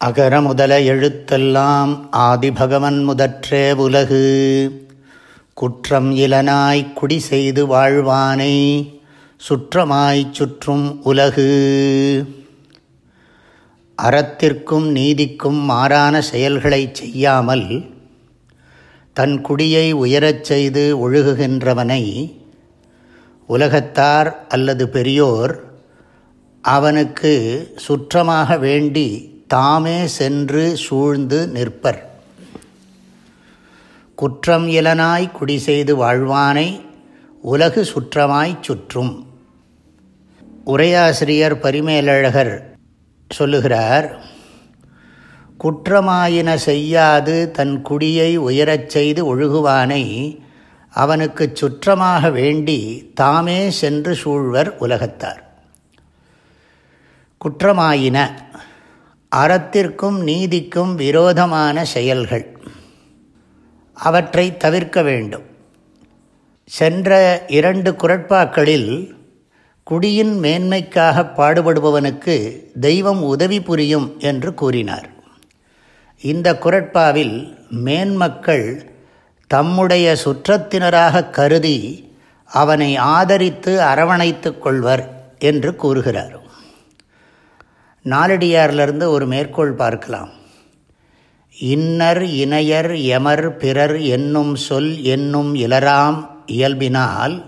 அகர முதல எழுத்தெல்லாம் ஆதிபகவன் முதற்றே உலகு. குற்றம் இலனாய் குடி செய்து வாழ்வானை சுற்றமாய்ச் சுற்றும் உலகு. அறத்திற்கும் நீதிக்கும் மாறான செயல்களை செய்யாமல் தன் குடியை உயரச் செய்து ஒழுகுகின்றவனை உலகத்தார் அல்லது பெரியோர் அவனுக்கு சுற்றமாக வேண்டி தாமே சென்று சூழ்ந்து நிற்பர். குற்றம் இலனாய் குடி செய்து வாழ்வானை உலகு சுற்றமாய்ச் சுற்றும். உரையாசிரியர் பரிமேலழகர் சொல்லுகிறார் குற்றமாயின செய்யாது தன் குடியை உயரச் செய்து ஒழுகுவானை அவனுக்கு சுற்றமாக வேண்டி தாமே சென்று சூழ்வர் உலகத்தார். குற்றமாயின அறத்திற்கும் நீதிக்கும் விரோதமான செயல்கள். அவற்றை தவிர்க்க வேண்டும். சென்ற இரண்டு குரட்பாக்களில் குடியின் மேன்மைக்காக பாடுபடுபவனுக்கு தெய்வம் உதவி புரியும் என்று கூறினார். இந்த குரட்பாவில் மேன்மக்கள் தம்முடைய சுற்றத்தினராக கருதி அவனை ஆதரித்து அரவணைத்து கொள்வர் என்று கூறுகிறார். நாலடியாரிலிருந்து ஒரு மேற்கோள் பார்க்கலாம். இன்னர் இணையர் எமர் பிறர் என்னும் சொல் என்னும் இலராம் இயல்பினால்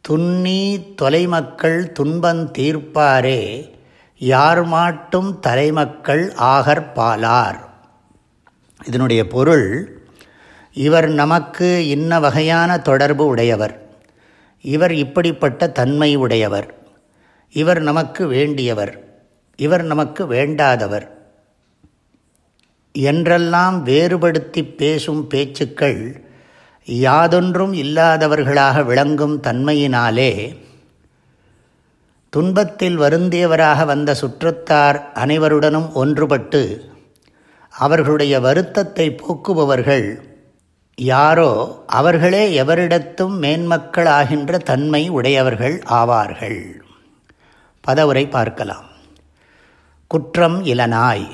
துன்னி தொலைமக்கள் துன்பந்தீர்ப்பாரே யார் மாட்டும் தலைமக்கள் ஆகற்பாலார் இதனுடைய பொருள் இவர் நமக்கு இன்ன வகையான தொடர்பு உடையவர். இவர் இப்படிப்பட்ட தன்மை உடையவர். இவர் நமக்கு வேண்டியவர். இவர் நமக்கு வேண்டாதவர். என்றெல்லாம் வேறுபடுத்தி பேசும் பேச்சுக்கள் யாதொன்றும் இல்லாதவர்களாக விளங்கும் தன்மையினாலே துன்பத்தில் வருந்தியவராக வந்த சுற்றத்தார் அனைவருடனும் ஒன்றுபட்டு அவர்களுடைய வருத்தத்தை போக்குபவர்கள் யாரோ அவர்களே எவரிடத்தும் மேன்மக்களாகின்ற தன்மை உடையவர்கள் ஆவார்கள். பதவுரை பார்க்கலாம். குற்றம் இலனாய்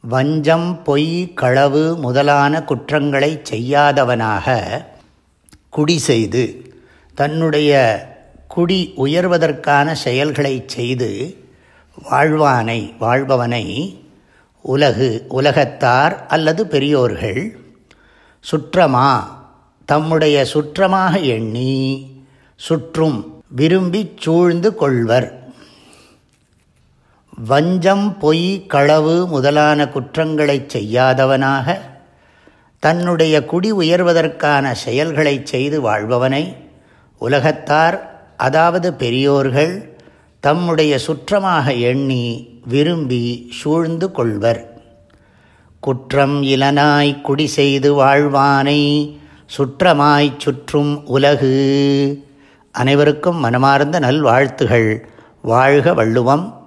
வஞ்சம் பொய் களவு முதலான குற்றங்களை செய்யாதவனாக குடி செய்து தன்னுடைய குடி உயர்வதற்கான செயல்களை செய்து வாழ்வானை வாழ்பவனை உலகு உலகத்தார் அல்லது பெரியோர்கள் சுற்றமா தம்முடைய சுற்றமாக எண்ணி சுற்றும் விரும்பி சூழ்ந்து கொள்வர். வஞ்சம் பொய் களவு முதலான குற்றங்களை செய்யாதவனாக தன்னுடைய குடி உயர்வதற்கான செயல்களை செய்து வாழ்பவனை உலகத்தார் அதாவது பெரியோர்கள் தம்முடைய சுற்றமாக எண்ணி விரும்பி சூழ்ந்து கொள்வர். குற்றம் இலனாய் குடி செய்து வாழ்வானை சுற்றமாய்ச் சுற்றும் உலகு. அனைவருக்கும் மனமார்ந்த நல்வாழ்த்துகள். வாழ்க வள்ளுவம்.